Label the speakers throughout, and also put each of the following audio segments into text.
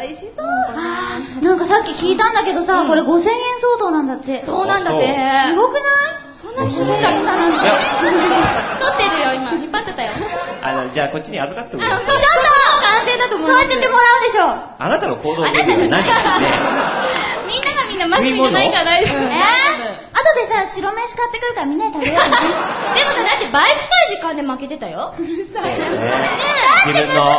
Speaker 1: 美味しそう。
Speaker 2: なんかさっき聞いたんだけどさ、これ5000円相当なんだって。す
Speaker 1: そうなんだっ
Speaker 3: あ
Speaker 1: て。
Speaker 2: ごくない？
Speaker 1: そんなにするんだ、こんなの？
Speaker 3: いや
Speaker 1: 取ってるよ、今。引っ張ってたよ。
Speaker 3: あの、じゃあこっちに預かっておく
Speaker 1: あ、
Speaker 3: よ
Speaker 1: ちょっと安定だと思います。
Speaker 2: そうやってもらうでしょ。
Speaker 3: あなたの行動メニューは何？かね。
Speaker 1: みんながみんなマスクじゃないから大丈夫。
Speaker 2: えー、後でさ、白飯買ってくるからみんなで食べよう。
Speaker 1: でもさ、だって倍近い時間で負けてたよ。
Speaker 3: そうだね。
Speaker 2: だって難しいんだ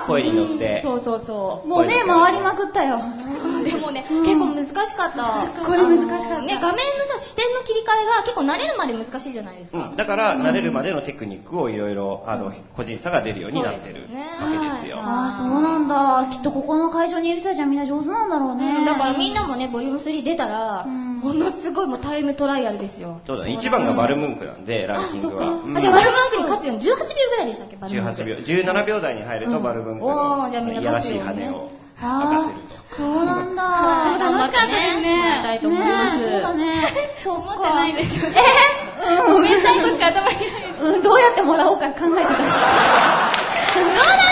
Speaker 2: よ
Speaker 3: 声に乗って。
Speaker 1: そうそうそう。
Speaker 2: もうね、回りまくったよ。
Speaker 1: でもね、結構難しかった。
Speaker 2: これ難しかった
Speaker 1: ね、画面のさ、視点の切り替えが結構慣れるまで難しいじゃないですか。
Speaker 3: うん、だから慣れるまでのテクニックをいろいろあの個人差が出るようになってるわけですよ。
Speaker 2: ああ、そうなんだ。きっとここの会場にいる人たちはみんな上手なんだろうね。
Speaker 1: うんだからみんなもね、ボリューム3出たら、
Speaker 2: うん
Speaker 1: ものすごいもうタイムトライアルですよ。
Speaker 3: そうだね。一番がバルムンクなんでランキングは。
Speaker 1: あ、そっ
Speaker 3: うん
Speaker 1: か。あ、じゃあバルムンクに勝つように18秒ぐらいでしたっけ、バルムンク。
Speaker 3: 18秒、17秒台に入るとバルムンク
Speaker 1: お
Speaker 3: の
Speaker 1: ーじゃあみんない
Speaker 3: やらしい羽を
Speaker 2: あ
Speaker 3: 任せる
Speaker 2: あ、そうなんだ。
Speaker 1: はい
Speaker 2: 楽しかったですね。
Speaker 1: 頑張ったいと思います
Speaker 2: ねそうだね。そっか。
Speaker 1: 思ってないですよ
Speaker 2: え？ー、
Speaker 1: ごめんなさい、こしか頭にないです。
Speaker 2: うん、どうやってもらおうか考えてた。
Speaker 1: どうなん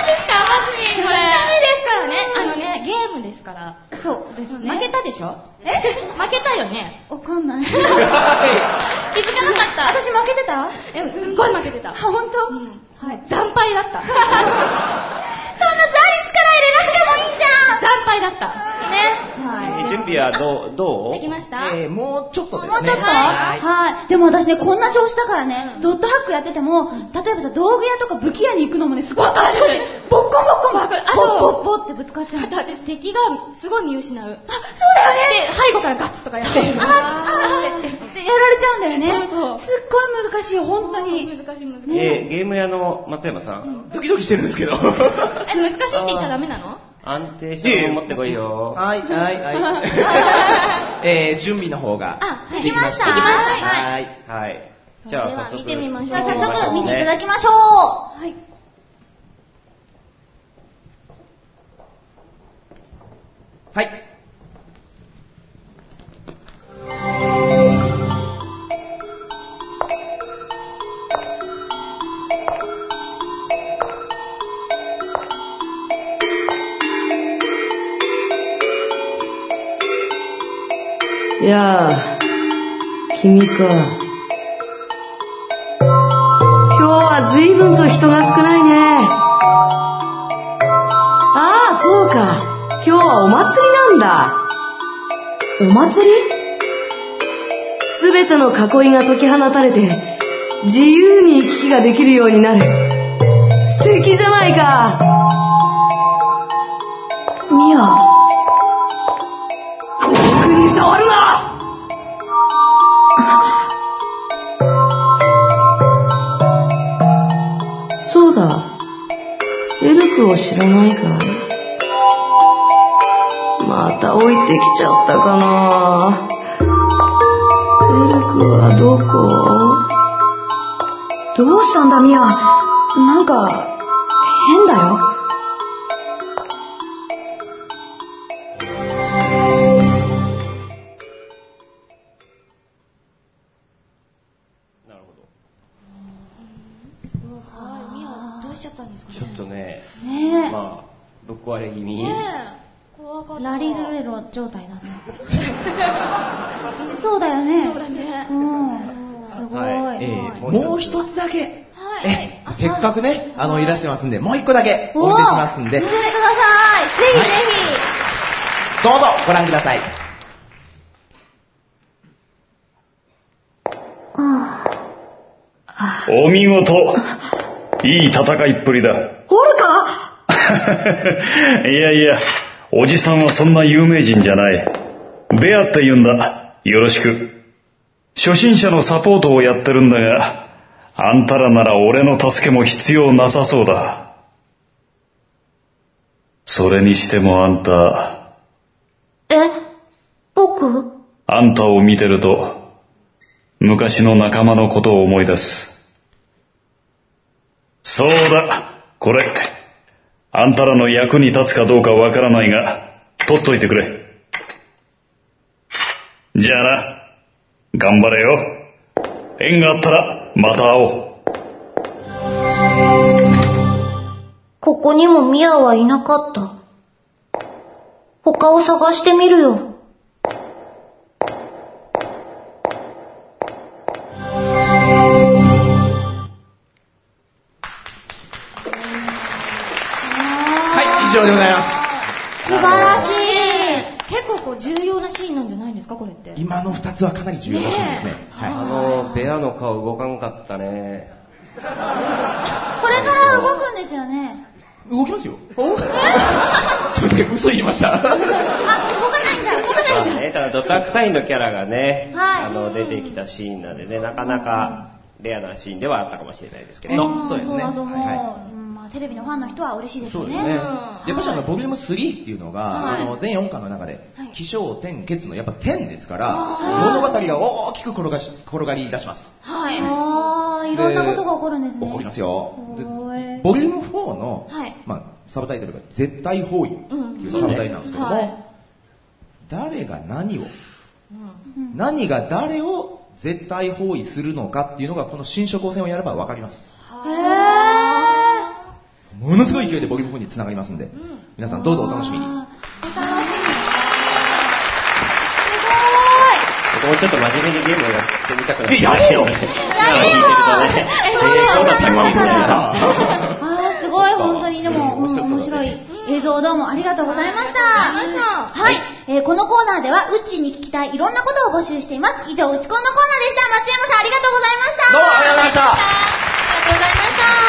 Speaker 1: ですか、マスミン、これ。ダメですからね。あのね、ゲームですから。
Speaker 2: そうですね。
Speaker 1: 負けたでしょ？
Speaker 2: え？
Speaker 1: 負けたよね。
Speaker 2: わかんない。
Speaker 1: 気づかなかった。
Speaker 2: 私負けてた？
Speaker 1: え、すっごい負けてた。
Speaker 2: あ、本当？
Speaker 1: うん。はい。惨敗だった。
Speaker 2: そんなザリ力入れなくてもいいじゃん
Speaker 1: 惨敗だった。ね。
Speaker 3: え準備はどう？どう？
Speaker 1: できました？
Speaker 4: えー、もうちょっとですね。
Speaker 2: もうちょっと？
Speaker 4: はい。
Speaker 2: はい。でも私ね、こんな調子だからね、ドットハックやってても、例えばさ、道具屋とか武器屋に行くのもね、すごいあちこち、ボッコンボッコンボッコン、
Speaker 1: あと
Speaker 2: ボッボッボッってぶつかっちゃう。
Speaker 1: あと私敵がすごい見失う。
Speaker 2: あ、そうだよね
Speaker 1: で、背後からガッツとかやってる。
Speaker 2: あ、あ、ってやられちゃうんだよね。
Speaker 1: そうそう
Speaker 2: すっごい難しいよ、本当に。
Speaker 1: 難しい難しい。
Speaker 3: えーゲーム屋の松山さん、
Speaker 4: ドキドキしてるんですけど。は
Speaker 1: え、難しいって言っちゃダメなの？
Speaker 3: 安定したもの持ってこいよ。
Speaker 4: い、はい、はい。えー、準備の方が。
Speaker 1: あ、
Speaker 2: できました
Speaker 1: できました。
Speaker 4: はい。
Speaker 3: はい。じゃあ早速
Speaker 1: では見てみましょう
Speaker 2: じゃあ早速見ていただ
Speaker 3: ね
Speaker 2: きましょう。
Speaker 1: はい。
Speaker 4: はい。
Speaker 5: いやあ、君か。今日は随分と人が少ないね。ああ、そうか。今日はお祭りなんだ。お祭り？すべての囲いが解き放たれて、自由に行き来ができるようになる。素敵じゃないか。ミア。僕に触るなそうだ。エルクを知らないかまた置いてきちゃったかなエルクはどこ？どうしたんだミア？なんか、変だよ。
Speaker 3: なるほど。
Speaker 1: はい、ミア、どうしちゃったんですかね？
Speaker 3: ちょっとね、
Speaker 2: ね
Speaker 3: まあ、ぶっ壊れ気味。
Speaker 1: ね。
Speaker 2: ラリルレロ状態だね。そうだよね。
Speaker 1: そうだね。
Speaker 2: うん。すごい。
Speaker 3: はい
Speaker 4: えー、もう一つだけ。
Speaker 1: はい。
Speaker 4: え、せっかくね、あの、いらしてますんで、もう一個だけお見せしますんで、
Speaker 2: 見てください。ぜひぜ
Speaker 4: どうぞご覧ください。
Speaker 2: ひ。ああ。
Speaker 6: お見事。いい戦いっぷりだ。
Speaker 5: おるか？
Speaker 6: いやいや、おじさんはそんな有名人じゃない。ベアって言うんだ。よろしく。初心者のサポートをやってるんだが、あんたらなら俺の助けも必要なさそうだ。それにしてもあんた、
Speaker 2: え？僕？
Speaker 6: あんたを見てると、昔の仲間のことを思い出す。そうだ、これ。あんたらの役に立つかどうかわからないが、取っといてくれ。じゃあな、頑張れよ。縁があったら、また会おう。
Speaker 2: ここにもミアはいなかった。
Speaker 1: 他を探してみるよ。
Speaker 2: 重要なシーンなんじゃないんですか、これって。
Speaker 4: 今の2つはかなり重要なシーンですね。
Speaker 3: あ
Speaker 4: は
Speaker 3: の、ベアの顔動かんかったね。
Speaker 2: これから動くんですよね。
Speaker 4: い。動きますよ。すいません、嘘言いました。
Speaker 2: あ、動かないんだ、動かないんだ。
Speaker 3: まあね、ただドタクサインのキャラがね、
Speaker 2: はい
Speaker 3: あの、出てきたシーンなんでね、なかなかレアなシーンではあったかもしれないですけど。
Speaker 4: のそうですねは
Speaker 2: うテレビのファンの人は嬉しいですよね。
Speaker 4: そうですね。やっぱしあの、ボリューム3っていうのが、
Speaker 2: はい
Speaker 4: あの、全4巻の中で
Speaker 2: はい、
Speaker 4: 気象、天、血のやっぱ天ですから、
Speaker 2: あ
Speaker 4: 物語が大きく転がし、転がり出します。
Speaker 2: はい。ああ、いろんなことが起こるんですね。
Speaker 4: 起こりますよ。ボリューム4の、
Speaker 2: はい
Speaker 4: まあ、サブタイトルが絶対包囲っていうサブタイトルなんですけども、
Speaker 2: はい
Speaker 4: 誰が何を、
Speaker 2: うん
Speaker 4: 何が誰を絶対包囲するのかっていうのがこの新書構戦をやればわかります。ものすごい勢いでボリューム4につながりますんで、皆さんどうぞお楽しみに。
Speaker 2: お楽しみ。
Speaker 3: 僕もちょっと真面目にゲームをやってみたくなって
Speaker 4: えやれよ
Speaker 3: 今聞いてるとね。
Speaker 2: え
Speaker 3: えーそうだったっけみたいな。
Speaker 2: あーすごい、本当に。でも、うん面白い映像をどうもありがとうございました。はい、えーこのコーナーでは、うっちーに聞きたいいろんなことを募集しています。以上、うちこんのコーナーでした。松山さんありがとうございました。
Speaker 4: どうもありがとうございました
Speaker 2: ありがとうございました。